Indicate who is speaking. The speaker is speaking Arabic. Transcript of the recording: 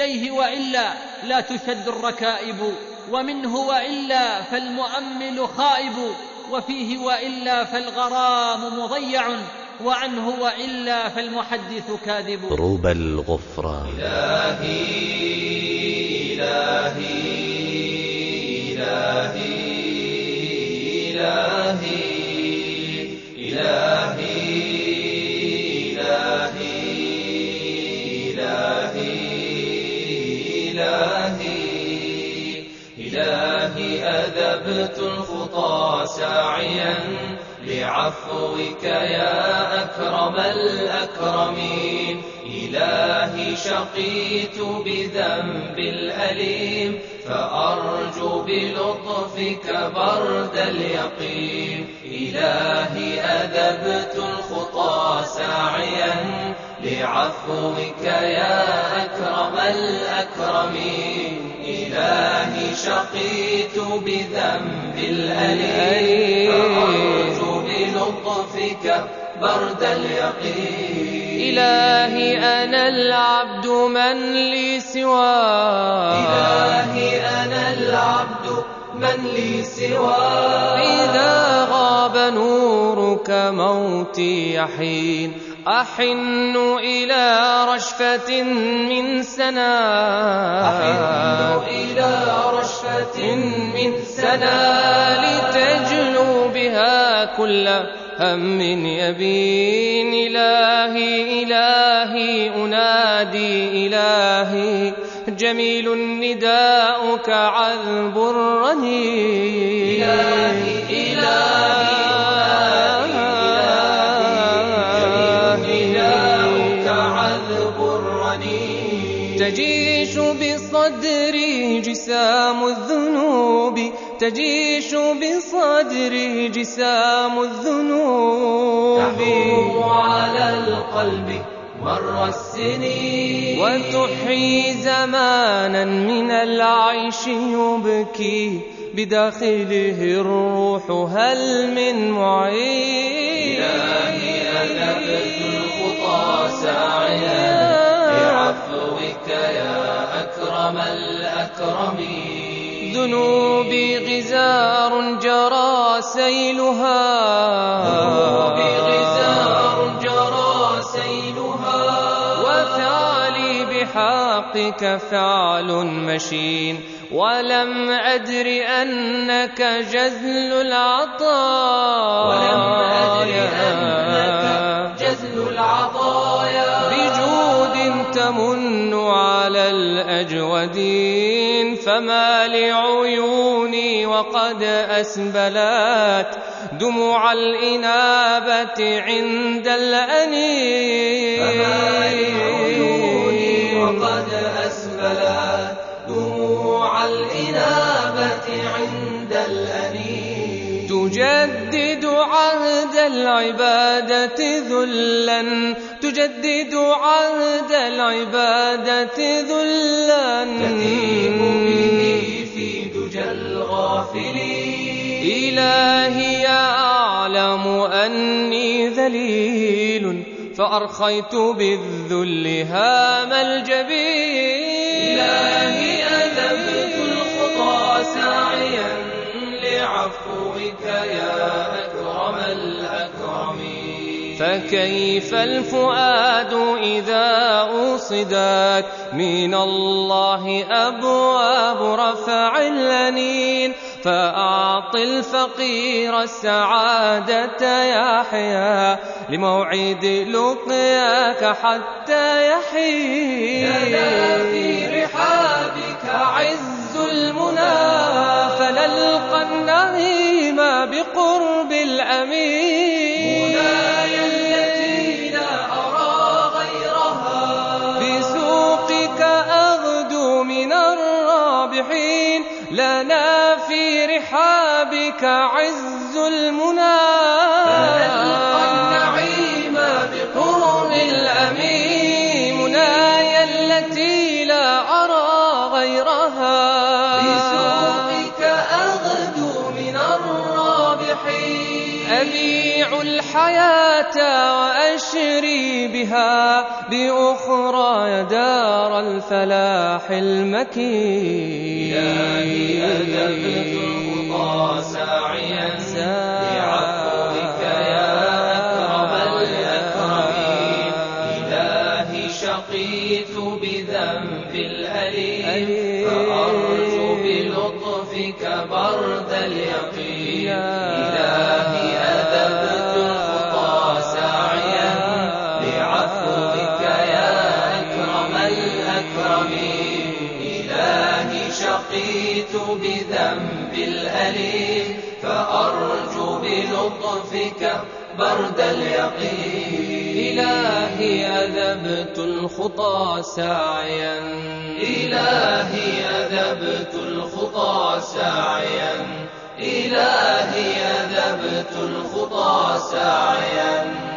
Speaker 1: إليه وإلا لا تشد الركائب ومنه وإلا فالمؤمل خائب وفيه وإلا فالغرام مضيع وعنه وإلا فالمحدث كاذب.
Speaker 2: ربى الغفران.
Speaker 3: إلهي إلهي إلهي إلهي أذبت الخطى ساعيا لعفوك يا أكرم الأكرمين. إلهي شقيت بذنب الأليم فأرجو بلطفك برد اليقين. إلهي أذبت الخطى ساعيا لعفوك يا أكرم الأكرمين. إلهي شقيت بذنب الأليم. فأرجو بلطفك برد اليقين.
Speaker 4: إلهي أنا العبد من لي سواك.
Speaker 3: إلهي أنا العبد من لي سواك.
Speaker 4: إذا غاب نورك موتي يحين أحن إلى رشفة من سنا.
Speaker 3: أحن إلى رشفة من
Speaker 4: سنا. لتجلو بها كل هم يبين. إلهي إلهي أنادي إلهي. جميل نداؤك عذب الرنين تجيش بصدري جسام الذنوب تجيش بصدري جسام الذنوب.
Speaker 3: تحوم على القلب مر السنين.
Speaker 4: وتحيي زمانا من العيش يبكي بداخله الروح هل من معين؟
Speaker 3: أكرم الأكرمين
Speaker 4: ذنوبي غزار جرى سيلها.
Speaker 3: ذنوبي غزار جرى سيلها.
Speaker 4: وفعلي بحقك فعل مشين. ولم أدر أنك جزل العطايا
Speaker 3: ولم أدر أنك
Speaker 4: الأجودين فما لعيوني وقد أسبلت دموع الإنابة عند الأنين
Speaker 3: فما لعيوني وقد أسبلت دموع الإنابة عند الأنين
Speaker 4: تجدد العبادة ذلا. تجدد عهد العبادة ذلا.
Speaker 3: تتيم به في دجى الغافلين.
Speaker 4: إلهي أعلم أني ذليل فأرخيت بالذل هام الجبين.
Speaker 3: إلهي أذبت الخطى ساعيا لعفوك يا أكرم
Speaker 4: فكيف الفؤاد إذا أوصدت؟ من الله أبواب رفع الأنين. فأعط الفقير السعادة يحيا لموعد لقياك حتى يحيي.
Speaker 3: لنا في رحابك
Speaker 4: عز المنى. فنلقى النعيم بقرب الأمين. لنا في رحابك عز المنى. الحياة وأشري بها بأخرى يا دار الفلاح المكين.
Speaker 3: إلهي أدبت الخطى ساعيا بعفوك يا أكرم الأكرمين. إلهي شقيت بذنب الأليم فأرجو بلطفك برد اليقين. شقيت بذنب الأليم فأرجو بلطفك برد اليقين.
Speaker 4: إلهي أذبت الخطى ساعيا.
Speaker 3: إلهي أذبت الخطى ساعيا. إلهي أذبت الخطى ساعيا.